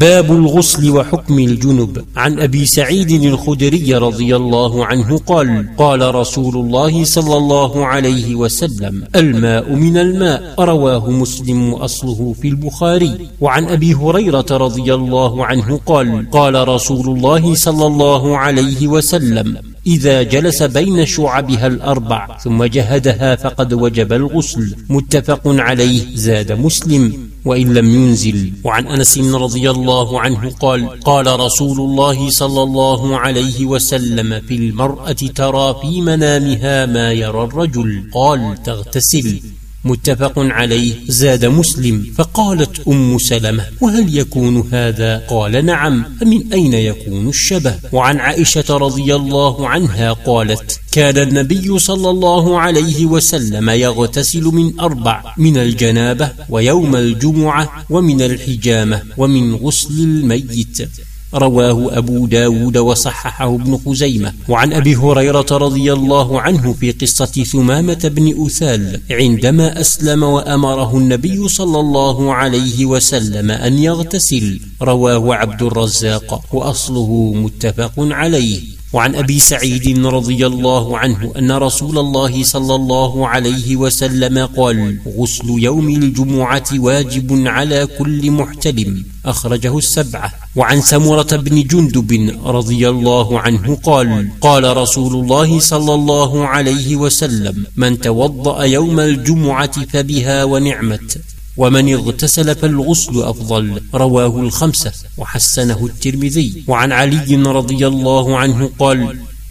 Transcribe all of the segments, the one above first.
باب الغسل وحكم الجنب. عن أبي سعيد الخدري رضي الله عنه قال قال رسول الله صلى الله عليه وسلم الماء من الماء. رواه مسلم وأصله في البخاري. وعن أبي هريرة رضي الله عنه قال قال رسول الله صلى الله عليه وسلم إذا جلس بين شعبها الأربع ثم جهدها فقد وجب الغسل. متفق عليه زاد مسلم. وإن لم ينزل. وعن أنس رضي الله عنه قال قال رسول الله صلى الله عليه وسلم في المرأة ترى في منامها ما يرى الرجل. قال تغتسل. متفق عليه. زاد مسلم فقالت أم سلمة وهل يكون هذا؟ قال نعم. فمن أين يكون الشبه؟ وعن عائشة رضي الله عنها قالت كان النبي صلى الله عليه وسلم يغتسل من أربع من الجنابة ويوم الجمعة ومن الحجامة ومن غسل الميت. رواه أبو داود وصححه ابن خزيمة. وعن أبي هريرة رضي الله عنه في قصة ثمامة بن أثال عندما أسلم وأمره النبي صلى الله عليه وسلم أن يغتسل. رواه عبد الرزاق وأصله متفق عليه. وعن أبي سعيد رضي الله عنه أن رسول الله صلى الله عليه وسلم قال غسل يوم الجمعة واجب على كل محتلم. أخرجه السبعة. وعن سمرة بن جندب رضي الله عنه قال قال رسول الله صلى الله عليه وسلم من توضأ يوم الجمعة فبها ونعمت. ومن اغتسل فالغسل أفضل رواه الخمسة وحسنه الترمذي. وعن علي رضي الله عنه قال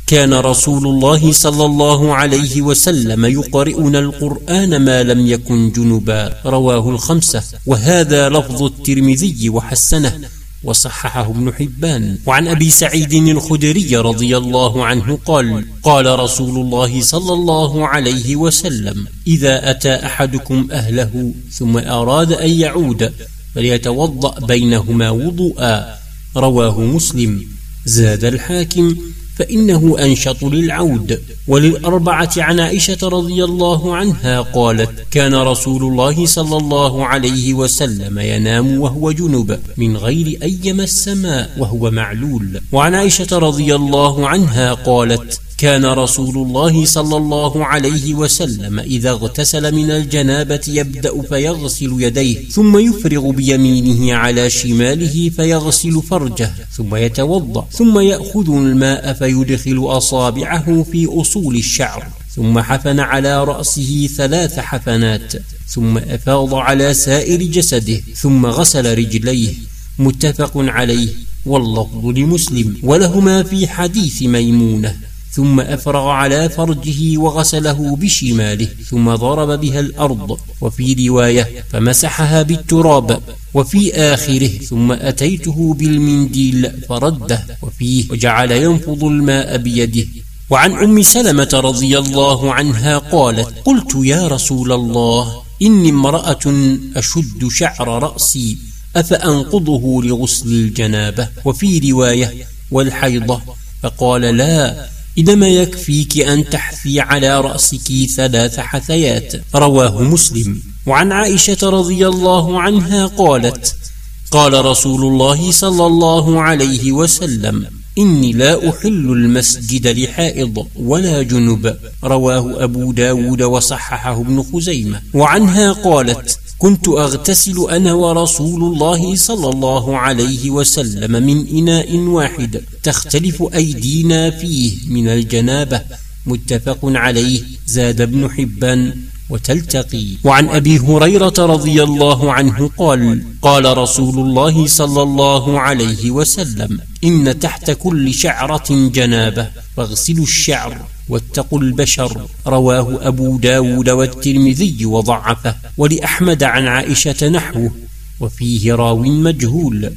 كان رسول الله صلى الله عليه وسلم يقرئنا القرآن ما لم يكن جنبا رواه الخمسة. وهذا لفظ الترمذي وحسنه. وصححه ابن حبان. وعن أبي سعيد الخدري رضي الله عنه قال قال رسول الله صلى الله عليه وسلم إذا أتى أحدكم أهله ثم أراد أن يعود فليتوضأ بينهما وضوءا. رواه مسلم. زاد الحاكم. فإنه أنشط للعود. وللأربعة عن عائشة رضي الله عنها قالت كان رسول الله صلى الله عليه وسلم ينام وهو جنب من غير أن يمس وهو معلول. وعن عائشة رضي الله عنها قالت كان رسول الله صلى الله عليه وسلم إذا اغتسل من الجنابة يبدأ فيغسل يديه ثم يفرغ بيمينه على شماله فيغسل فرجه ثم يتوضأ ثم يأخذ الماء فيدخل أصابعه في أصول الشعر ثم حفن على رأسه ثلاث حفنات ثم أفاض على سائر جسده ثم غسل رجليه متفق عليه واللفظ لمسلم ولهما في حديث ميمونة. ثم أفرغ على فرجه وغسله بشماله ثم ضرب بها الأرض وفي رواية فمسحها بالتراب وفي آخره ثم أتيته بالمنديل فرده وفيه وجعل ينفض الماء بيده. وعن أم سلمة رضي الله عنها قالت قلت يا رسول الله إني امرأة أشد شعر رأسي أفأنقضه لغسل الجنابة؟ وفي رواية والحيضة؟ فقال لا إنما يكفيك أن تحثي على رأسك ثلاث حثيات؟ رواه مسلم. وعن عائشة رضي الله عنها قالت قال رسول الله صلى الله عليه وسلم إني لا أحل المسجد لحائض ولا جنب. رواه أبو داود وصححه ابن خزيمة. وعنها قالت كنت أغتسل أنا ورسول الله صلى الله عليه وسلم من إناء واحد تختلف أيدينا فيه من الجنابة متفق عليه زاد ابن حبان وتلتقي. وعن أبي هريرة رضي الله عنه قال قال رسول الله صلى الله عليه وسلم إن تحت كل شعرة جنابة فاغسلوا الشعر. واتقوا البشر رواه أبو داود والترمذي وضعفه ولأحمد عن عائشة نحوه وفيه راو مجهول